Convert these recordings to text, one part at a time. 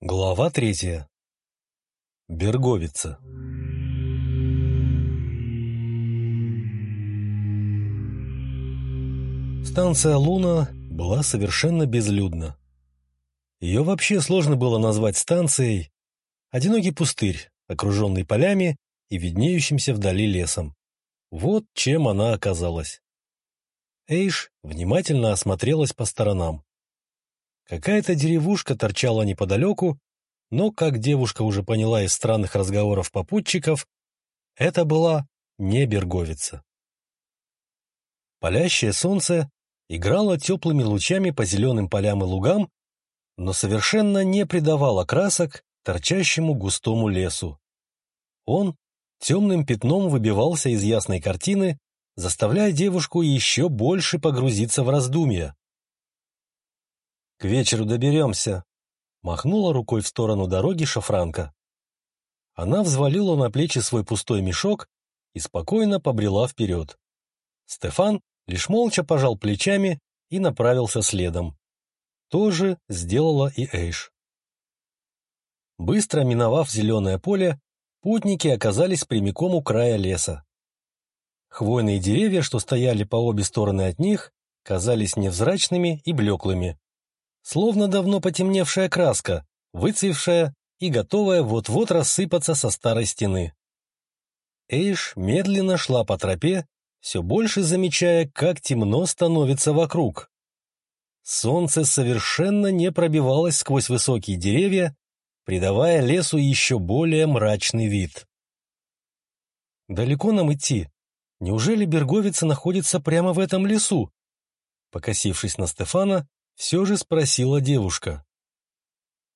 Глава третья. Берговица. Станция Луна была совершенно безлюдна. Ее вообще сложно было назвать станцией. Одинокий пустырь, окруженный полями и виднеющимся вдали лесом. Вот чем она оказалась. Эйш внимательно осмотрелась по сторонам. Какая-то деревушка торчала неподалеку, но, как девушка уже поняла из странных разговоров попутчиков, это была не Берговица. Палящее солнце играло теплыми лучами по зеленым полям и лугам, но совершенно не придавало красок торчащему густому лесу. Он темным пятном выбивался из ясной картины, заставляя девушку еще больше погрузиться в раздумья. «К вечеру доберемся», — махнула рукой в сторону дороги шафранка. Она взвалила на плечи свой пустой мешок и спокойно побрела вперед. Стефан лишь молча пожал плечами и направился следом. То же сделала и Эйш. Быстро миновав зеленое поле, путники оказались прямиком у края леса. Хвойные деревья, что стояли по обе стороны от них, казались невзрачными и блеклыми словно давно потемневшая краска, выцвевшая и готовая вот-вот рассыпаться со старой стены. Эйш медленно шла по тропе, все больше замечая, как темно становится вокруг. Солнце совершенно не пробивалось сквозь высокие деревья, придавая лесу еще более мрачный вид. «Далеко нам идти? Неужели Берговица находится прямо в этом лесу?» Покосившись на Стефана, все же спросила девушка.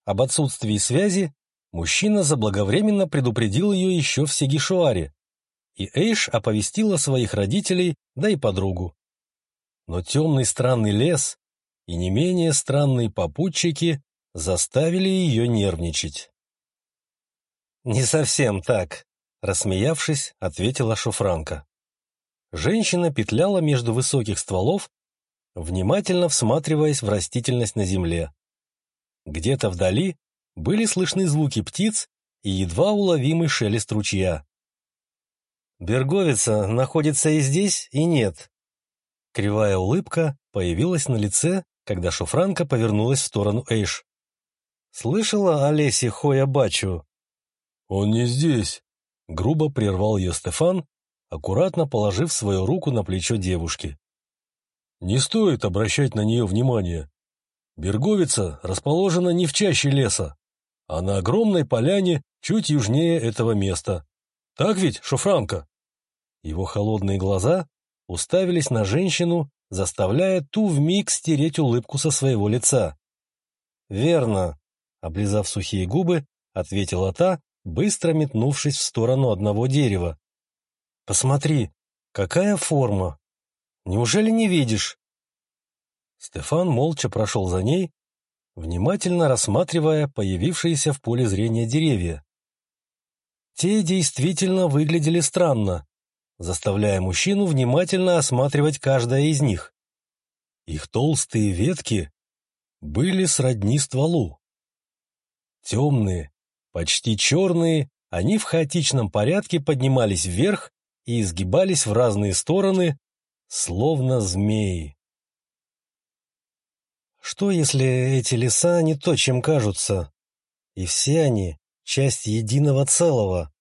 Об отсутствии связи мужчина заблаговременно предупредил ее еще в Сегишуаре, и Эйш оповестила своих родителей, да и подругу. Но темный странный лес и не менее странные попутчики заставили ее нервничать. «Не совсем так», — рассмеявшись, ответила Шуфранка. Женщина петляла между высоких стволов внимательно всматриваясь в растительность на земле. Где-то вдали были слышны звуки птиц и едва уловимый шелест ручья. Берговица находится и здесь, и нет. Кривая улыбка появилась на лице, когда Шуфранка повернулась в сторону Эйш. «Слышала о лесе Хоя-Бачу?» «Он не здесь», — грубо прервал ее Стефан, аккуратно положив свою руку на плечо девушки. Не стоит обращать на нее внимание. Берговица расположена не в чаще леса, а на огромной поляне чуть южнее этого места. Так ведь, Шуфранка? Его холодные глаза уставились на женщину, заставляя ту вмиг стереть улыбку со своего лица. «Верно», — облизав сухие губы, ответила та, быстро метнувшись в сторону одного дерева. «Посмотри, какая форма! Неужели не видишь?» Стефан молча прошел за ней, внимательно рассматривая появившиеся в поле зрения деревья. Те действительно выглядели странно, заставляя мужчину внимательно осматривать каждое из них. Их толстые ветки были сродни стволу. Темные, почти черные, они в хаотичном порядке поднимались вверх и изгибались в разные стороны, словно змеи. Что, если эти леса не то, чем кажутся, и все они — часть единого целого,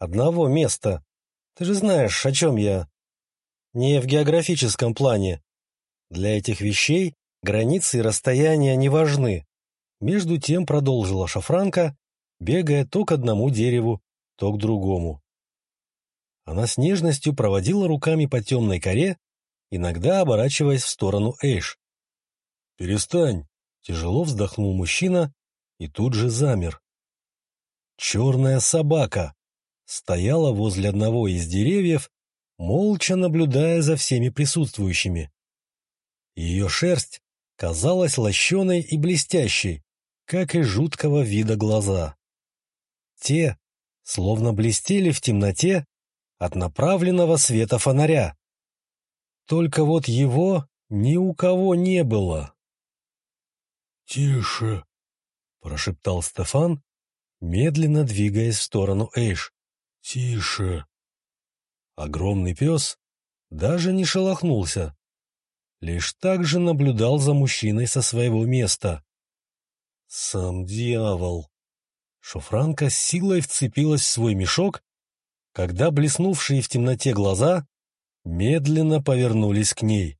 одного места? Ты же знаешь, о чем я. Не в географическом плане. Для этих вещей границы и расстояния не важны. Между тем продолжила Шафранка, бегая то к одному дереву, то к другому. Она с нежностью проводила руками по темной коре, иногда оборачиваясь в сторону Эйш. «Перестань!» — тяжело вздохнул мужчина и тут же замер. Черная собака стояла возле одного из деревьев, молча наблюдая за всеми присутствующими. Ее шерсть казалась лощеной и блестящей, как и жуткого вида глаза. Те словно блестели в темноте от направленного света фонаря. Только вот его ни у кого не было. «Тише!» — прошептал Стефан, медленно двигаясь в сторону Эйш. «Тише!» Огромный пес даже не шелохнулся, лишь так же наблюдал за мужчиной со своего места. «Сам дьявол!» Шуфранка с силой вцепилась в свой мешок, когда блеснувшие в темноте глаза медленно повернулись к ней.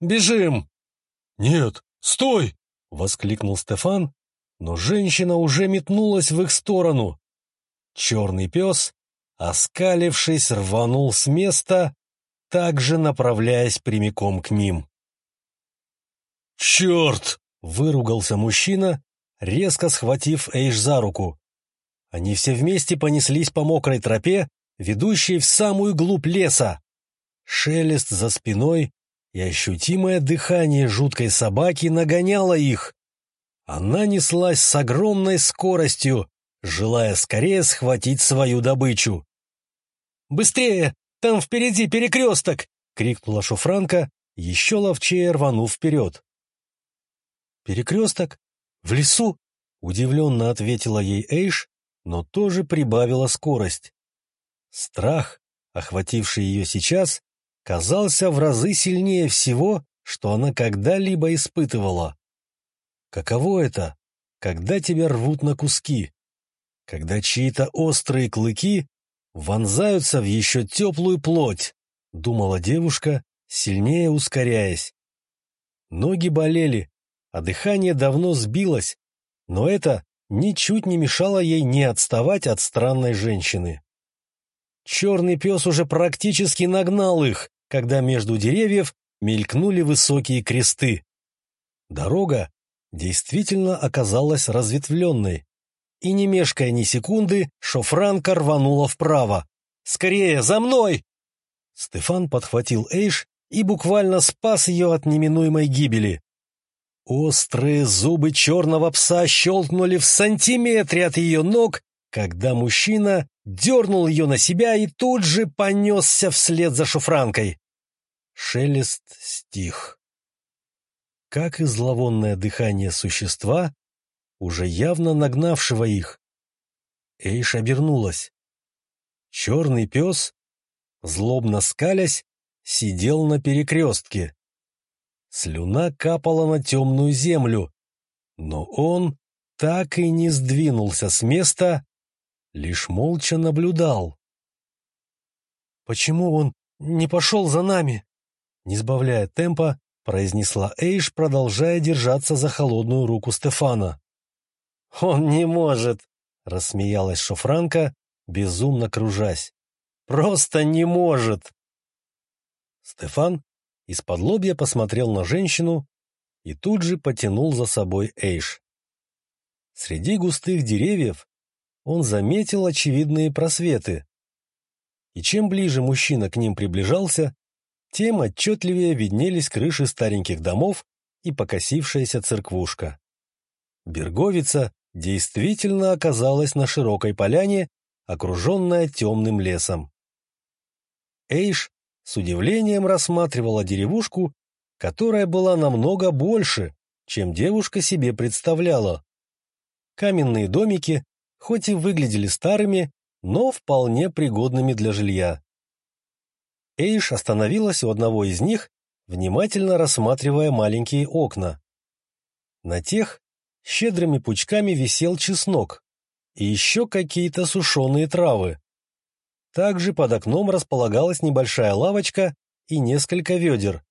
«Бежим!» «Нет, стой!» — воскликнул Стефан, но женщина уже метнулась в их сторону. Черный пес, оскалившись, рванул с места, также направляясь прямиком к ним. «Черт!» — выругался мужчина, резко схватив Эйш за руку. Они все вместе понеслись по мокрой тропе, ведущей в самую глубь леса. Шелест за спиной и ощутимое дыхание жуткой собаки нагоняло их. Она неслась с огромной скоростью, желая скорее схватить свою добычу. «Быстрее! Там впереди перекресток!» — крикнула Шуфранка, еще ловчее рванув вперед. «Перекресток? В лесу?» — удивленно ответила ей Эйш, но тоже прибавила скорость. Страх, охвативший ее сейчас, казался в разы сильнее всего, что она когда-либо испытывала. Каково это, когда тебя рвут на куски? Когда чьи-то острые клыки вонзаются в еще теплую плоть, думала девушка, сильнее ускоряясь. Ноги болели, а дыхание давно сбилось, но это ничуть не мешало ей не отставать от странной женщины. Черный пес уже практически нагнал их, когда между деревьев мелькнули высокие кресты. Дорога действительно оказалась разветвленной, и не мешкая ни секунды, шофранка рванула вправо. «Скорее, за мной!» Стефан подхватил Эйш и буквально спас ее от неминуемой гибели. Острые зубы черного пса щелкнули в сантиметре от ее ног, когда мужчина дернул ее на себя и тут же понесся вслед за шуфранкой. Шелест стих. Как и зловонное дыхание существа, уже явно нагнавшего их. Эйш обернулась. Черный пес, злобно скалясь, сидел на перекрестке. Слюна капала на темную землю, но он так и не сдвинулся с места, лишь молча наблюдал. «Почему он не пошел за нами?» Не сбавляя темпа, произнесла Эйш, продолжая держаться за холодную руку Стефана. «Он не может!» — рассмеялась Шофранка, безумно кружась. «Просто не может!» Стефан из-под лобья посмотрел на женщину и тут же потянул за собой Эйш. Среди густых деревьев он заметил очевидные просветы. И чем ближе мужчина к ним приближался, тем отчетливее виднелись крыши стареньких домов и покосившаяся церквушка. Берговица действительно оказалась на широкой поляне, окруженная темным лесом. Эйш с удивлением рассматривала деревушку, которая была намного больше, чем девушка себе представляла. Каменные домики хоть и выглядели старыми, но вполне пригодными для жилья. Эйш остановилась у одного из них, внимательно рассматривая маленькие окна. На тех щедрыми пучками висел чеснок и еще какие-то сушеные травы. Также под окном располагалась небольшая лавочка и несколько ведер.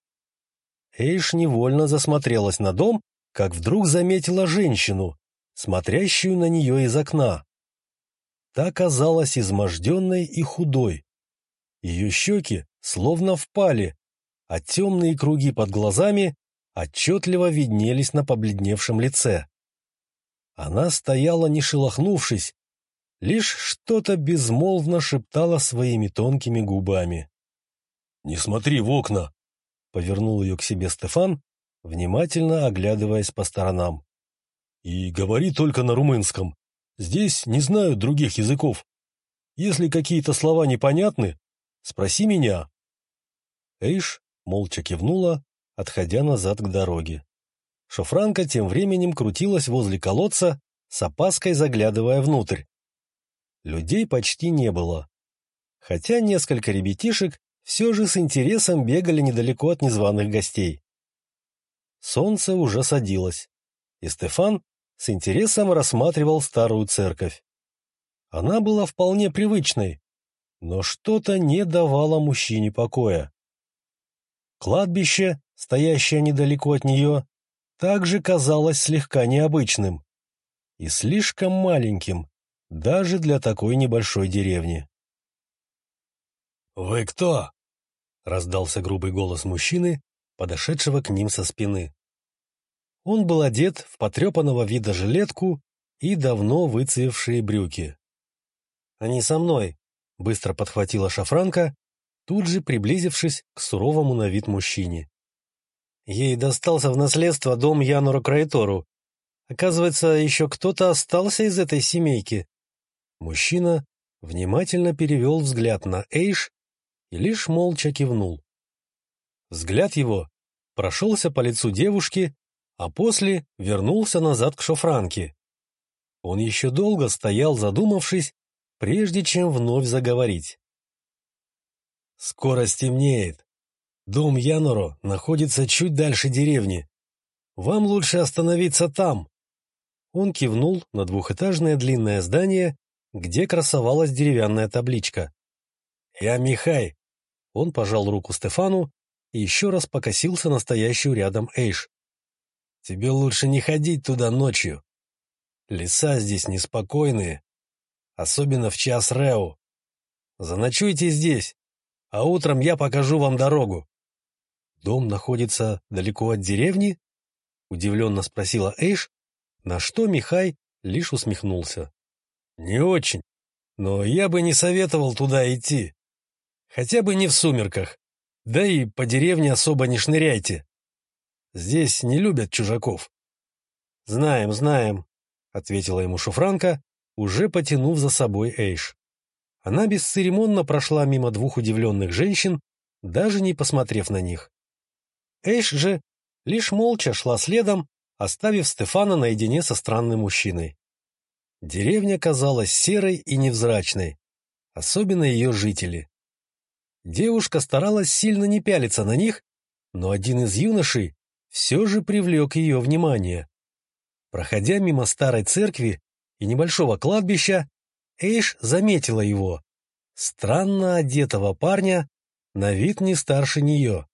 Эйш невольно засмотрелась на дом, как вдруг заметила женщину, смотрящую на нее из окна. Та казалась изможденной и худой. Ее щеки словно впали, а темные круги под глазами отчетливо виднелись на побледневшем лице. Она стояла, не шелохнувшись, лишь что-то безмолвно шептала своими тонкими губами. «Не смотри в окна!» — повернул ее к себе Стефан, внимательно оглядываясь по сторонам. И говори только на румынском. Здесь не знают других языков. Если какие-то слова непонятны, спроси меня. Эйш молча кивнула, отходя назад к дороге. Шофранка тем временем крутилась возле колодца, с опаской заглядывая внутрь. Людей почти не было. Хотя несколько ребятишек все же с интересом бегали недалеко от незваных гостей. Солнце уже садилось, и Стефан с интересом рассматривал старую церковь. Она была вполне привычной, но что-то не давало мужчине покоя. Кладбище, стоящее недалеко от нее, также казалось слегка необычным и слишком маленьким даже для такой небольшой деревни. «Вы кто?» — раздался грубый голос мужчины, подошедшего к ним со спины. Он был одет в потрепанного вида жилетку и давно выцвевшие брюки. «Они со мной», — быстро подхватила шафранка, тут же приблизившись к суровому на вид мужчине. Ей достался в наследство дом Янура Крайтору. Оказывается, еще кто-то остался из этой семейки. Мужчина внимательно перевел взгляд на Эйш и лишь молча кивнул. Взгляд его прошелся по лицу девушки, а после вернулся назад к шофранке. Он еще долго стоял, задумавшись, прежде чем вновь заговорить. «Скоро стемнеет. Дом Яноро находится чуть дальше деревни. Вам лучше остановиться там». Он кивнул на двухэтажное длинное здание, где красовалась деревянная табличка. «Я Михай». Он пожал руку Стефану и еще раз покосился на стоящую рядом Эйш. «Тебе лучше не ходить туда ночью. Леса здесь неспокойные, особенно в час Рео. Заночуйте здесь, а утром я покажу вам дорогу». «Дом находится далеко от деревни?» — удивленно спросила Эйш, на что Михай лишь усмехнулся. «Не очень, но я бы не советовал туда идти. Хотя бы не в сумерках, да и по деревне особо не шныряйте. Здесь не любят чужаков». «Знаем, знаем», — ответила ему Шуфранка, уже потянув за собой Эйш. Она бесцеремонно прошла мимо двух удивленных женщин, даже не посмотрев на них. Эйш же лишь молча шла следом, оставив Стефана наедине со странным мужчиной. Деревня казалась серой и невзрачной, особенно ее жители. Девушка старалась сильно не пялиться на них, но один из юношей все же привлек ее внимание. Проходя мимо старой церкви и небольшого кладбища, Эйш заметила его, странно одетого парня, на вид не старше нее.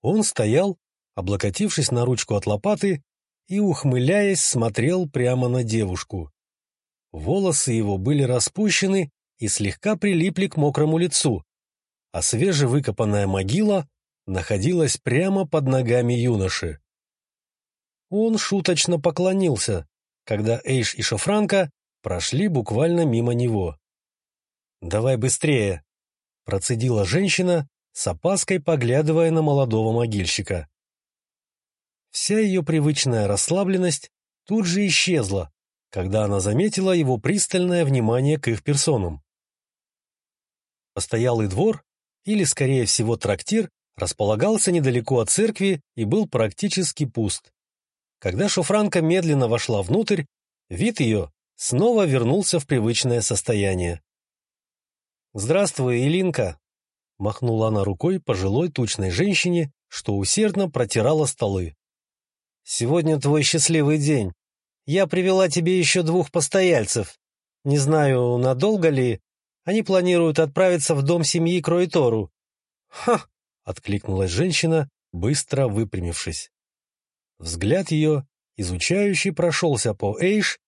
Он стоял, облокотившись на ручку от лопаты, и, ухмыляясь, смотрел прямо на девушку. Волосы его были распущены и слегка прилипли к мокрому лицу, а свежевыкопанная могила находилась прямо под ногами юноши. Он шуточно поклонился, когда Эйш и Шофранка прошли буквально мимо него. «Давай быстрее!» — процедила женщина, с опаской поглядывая на молодого могильщика. Вся ее привычная расслабленность тут же исчезла, когда она заметила его пристальное внимание к их персонам. Постоялый двор, или, скорее всего, трактир, располагался недалеко от церкви и был практически пуст. Когда Шуфранка медленно вошла внутрь, вид ее снова вернулся в привычное состояние. «Здравствуй, Илинка!» — махнула она рукой пожилой тучной женщине, что усердно протирала столы. «Сегодня твой счастливый день. Я привела тебе еще двух постояльцев. Не знаю, надолго ли. Они планируют отправиться в дом семьи Кроитору». «Ха!» — откликнулась женщина, быстро выпрямившись. Взгляд ее, изучающий, прошелся по Эйш,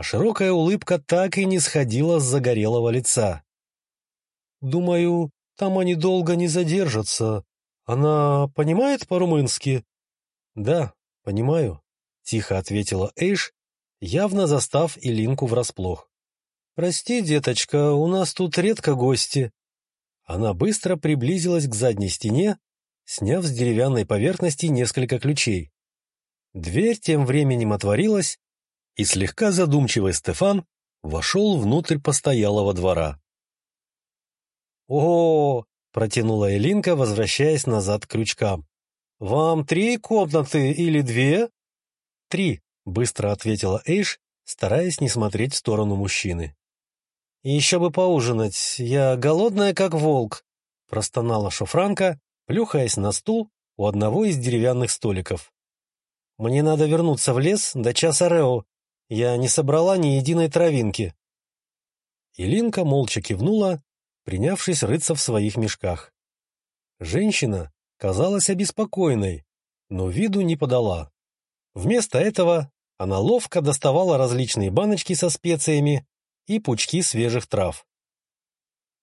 а широкая улыбка так и не сходила с загорелого лица. «Думаю, там они долго не задержатся. Она понимает по-румынски?» «Да, понимаю», — тихо ответила Эйш, явно застав Илинку врасплох. «Прости, деточка, у нас тут редко гости». Она быстро приблизилась к задней стене, сняв с деревянной поверхности несколько ключей. Дверь тем временем отворилась, и слегка задумчивый Стефан вошел внутрь постоялого двора. «О!» — протянула Элинка, возвращаясь назад к крючкам. «Вам три комнаты или две?» «Три», — быстро ответила Эйш, стараясь не смотреть в сторону мужчины. «Еще бы поужинать, я голодная, как волк», — простонала Шофранка, плюхаясь на стул у одного из деревянных столиков. «Мне надо вернуться в лес до часа Рео. Я не собрала ни единой травинки». Илинка молча кивнула, принявшись рыться в своих мешках. Женщина казалась обеспокоенной, но виду не подала. Вместо этого она ловко доставала различные баночки со специями и пучки свежих трав.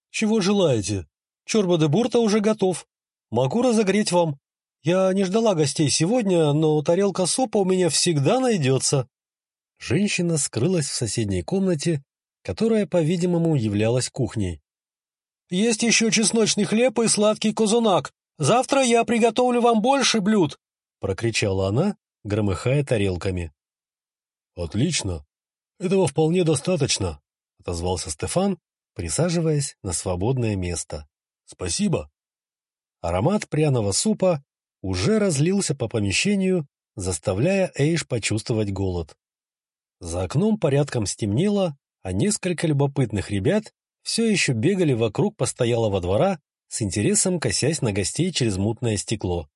«Чего желаете? Чорба де бурта уже готов. Могу разогреть вам. Я не ждала гостей сегодня, но тарелка супа у меня всегда найдется». Женщина скрылась в соседней комнате, которая, по-видимому, являлась кухней. «Есть еще чесночный хлеб и сладкий козунак. Завтра я приготовлю вам больше блюд!» — прокричала она, громыхая тарелками. «Отлично. Этого вполне достаточно», — отозвался Стефан, присаживаясь на свободное место. «Спасибо». Аромат пряного супа уже разлился по помещению, заставляя Эйш почувствовать голод. За окном порядком стемнело, а несколько любопытных ребят все еще бегали вокруг постоялого двора, с интересом косясь на гостей через мутное стекло.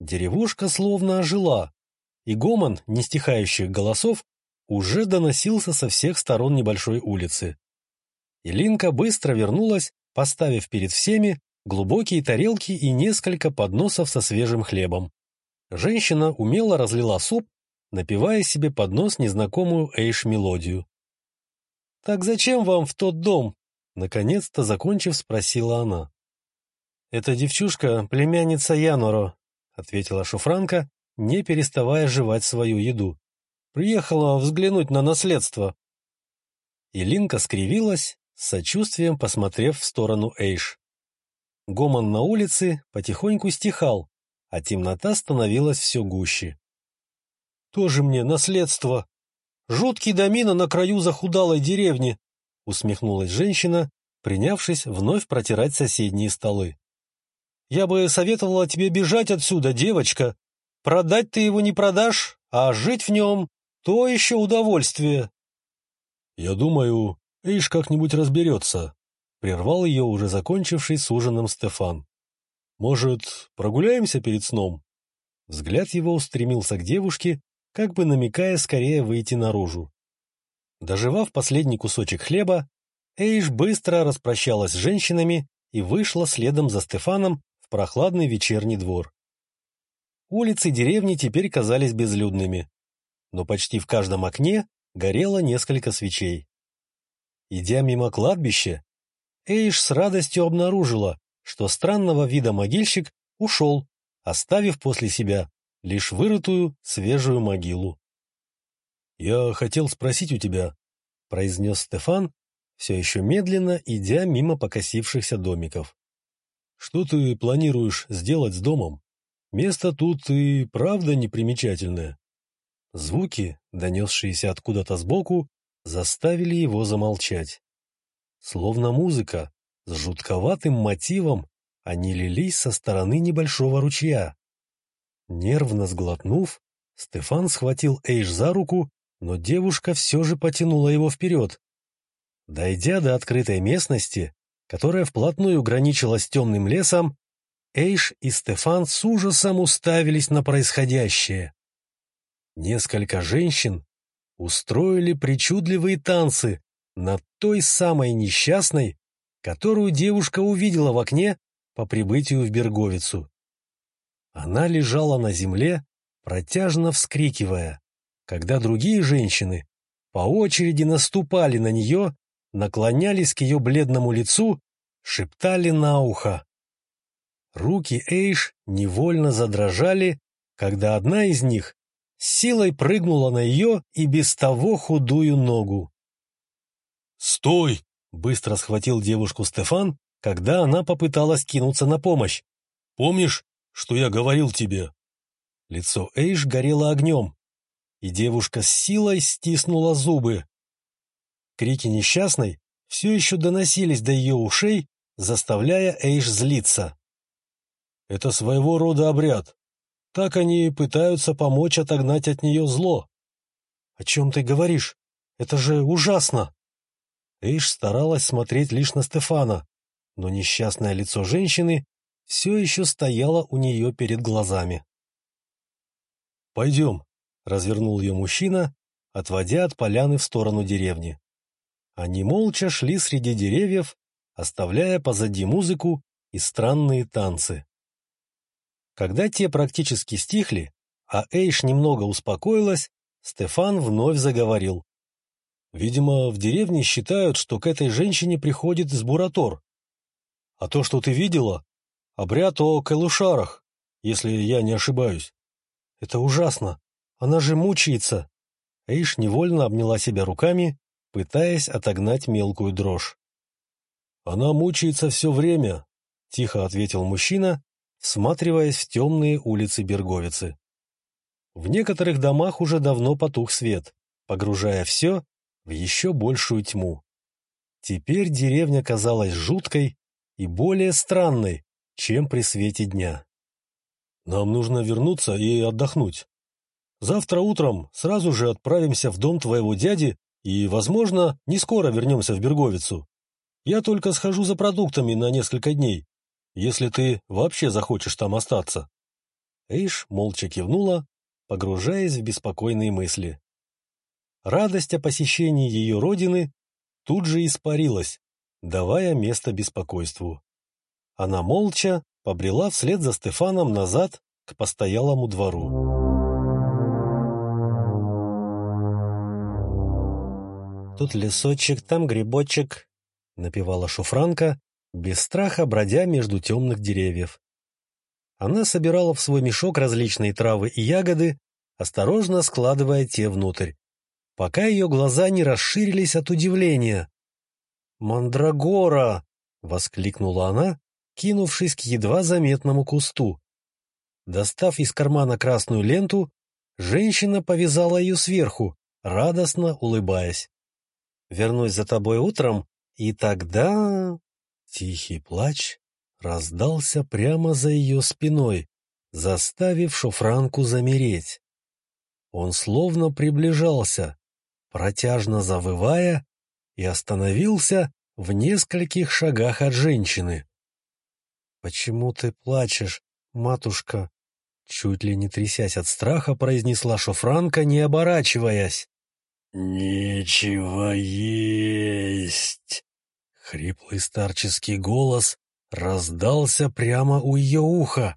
Деревушка словно ожила, и гомон нестихающих голосов уже доносился со всех сторон небольшой улицы. Илинка быстро вернулась, поставив перед всеми глубокие тарелки и несколько подносов со свежим хлебом. Женщина умело разлила суп, напивая себе под нос незнакомую эйш-мелодию. «Так зачем вам в тот дом?» Наконец-то, закончив, спросила она. «Эта девчушка — племянница Яноро», — ответила Шуфранка, не переставая жевать свою еду. «Приехала взглянуть на наследство». Илинка скривилась, с сочувствием посмотрев в сторону Эйш. Гомон на улице потихоньку стихал, а темнота становилась все гуще. «Тоже мне наследство! Жуткий домина на краю захудалой деревни!» — усмехнулась женщина, принявшись вновь протирать соседние столы. «Я бы советовала тебе бежать отсюда, девочка, Продать ты его не продашь, а жить в нем — то еще удовольствие. — Я думаю, Эйш как-нибудь разберется, — прервал ее уже закончивший с ужином Стефан. — Может, прогуляемся перед сном? Взгляд его устремился к девушке, как бы намекая скорее выйти наружу. Доживав последний кусочек хлеба, Эйш быстро распрощалась с женщинами и вышла следом за Стефаном в прохладный вечерний двор. Улицы деревни теперь казались безлюдными, но почти в каждом окне горело несколько свечей. Идя мимо кладбища, Эйш с радостью обнаружила, что странного вида могильщик ушел, оставив после себя лишь вырытую свежую могилу. «Я хотел спросить у тебя», — произнес Стефан, все еще медленно идя мимо покосившихся домиков. «Что ты планируешь сделать с домом?» Место тут и правда непримечательное. Звуки, донесшиеся откуда-то сбоку, заставили его замолчать. Словно музыка, с жутковатым мотивом, они лились со стороны небольшого ручья. Нервно сглотнув, Стефан схватил Эйш за руку, но девушка все же потянула его вперед. Дойдя до открытой местности, которая вплотную граничила с темным лесом, Эйш и Стефан с ужасом уставились на происходящее. Несколько женщин устроили причудливые танцы над той самой несчастной, которую девушка увидела в окне по прибытию в Берговицу. Она лежала на земле, протяжно вскрикивая, когда другие женщины по очереди наступали на нее, наклонялись к ее бледному лицу, шептали на ухо. Руки Эйш невольно задрожали, когда одна из них силой прыгнула на ее и без того худую ногу. «Стой!» — быстро схватил девушку Стефан, когда она попыталась кинуться на помощь. «Помнишь, что я говорил тебе?» Лицо Эйш горело огнем, и девушка с силой стиснула зубы. Крики несчастной все еще доносились до ее ушей, заставляя Эйш злиться. Это своего рода обряд. Так они пытаются помочь отогнать от нее зло. «О чем ты говоришь? Это же ужасно!» Эйш старалась смотреть лишь на Стефана, но несчастное лицо женщины все еще стояло у нее перед глазами. «Пойдем», — развернул ее мужчина, отводя от поляны в сторону деревни. Они молча шли среди деревьев, оставляя позади музыку и странные танцы. Когда те практически стихли, а Эйш немного успокоилась, Стефан вновь заговорил. «Видимо, в деревне считают, что к этой женщине приходит Сбуратор. А то, что ты видела, обряд о Кэлушарах, если я не ошибаюсь. Это ужасно. Она же мучается. Эйш невольно обняла себя руками, пытаясь отогнать мелкую дрожь. «Она мучается все время», — тихо ответил мужчина, всматриваясь в темные улицы Берговицы. В некоторых домах уже давно потух свет, погружая все в еще большую тьму. Теперь деревня казалась жуткой и более странной, чем при свете дня. «Нам нужно вернуться и отдохнуть. Завтра утром сразу же отправимся в дом твоего дяди и, возможно, не скоро вернемся в Берговицу. Я только схожу за продуктами на несколько дней, если ты вообще захочешь там остаться». Эйш молча кивнула, погружаясь в беспокойные мысли. Радость о посещении ее родины тут же испарилась, давая место беспокойству. Она молча побрела вслед за Стефаном назад к постоялому двору. Тут лесочек, там грибочек, — напевала шуфранка, без страха бродя между темных деревьев. Она собирала в свой мешок различные травы и ягоды, осторожно складывая те внутрь, пока ее глаза не расширились от удивления. «Мандрагора!» — воскликнула она, кинувшись к едва заметному кусту. Достав из кармана красную ленту, женщина повязала ее сверху, радостно улыбаясь. Вернусь за тобой утром, и тогда...» Тихий плач раздался прямо за ее спиной, заставив Шуфранку замереть. Он словно приближался, протяжно завывая, и остановился в нескольких шагах от женщины. «Почему ты плачешь, матушка?» Чуть ли не трясясь от страха, произнесла Шуфранка, не оборачиваясь. «Нечего есть!» Хриплый старческий голос раздался прямо у ее уха.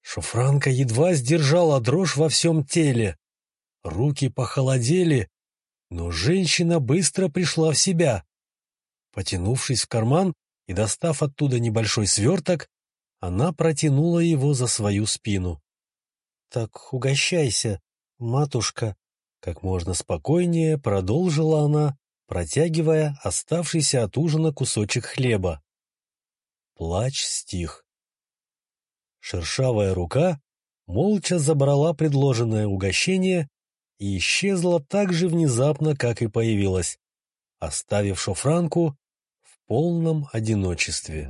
Шуфранка едва сдержала дрожь во всем теле. Руки похолодели, но женщина быстро пришла в себя. Потянувшись в карман и достав оттуда небольшой сверток, она протянула его за свою спину. — Так угощайся, матушка, как можно спокойнее продолжила она, протягивая оставшийся от ужина кусочек хлеба. Плач стих. Шершавая рука молча забрала предложенное угощение и исчезла так же внезапно, как и появилась, оставив Шофранку полном одиночестве.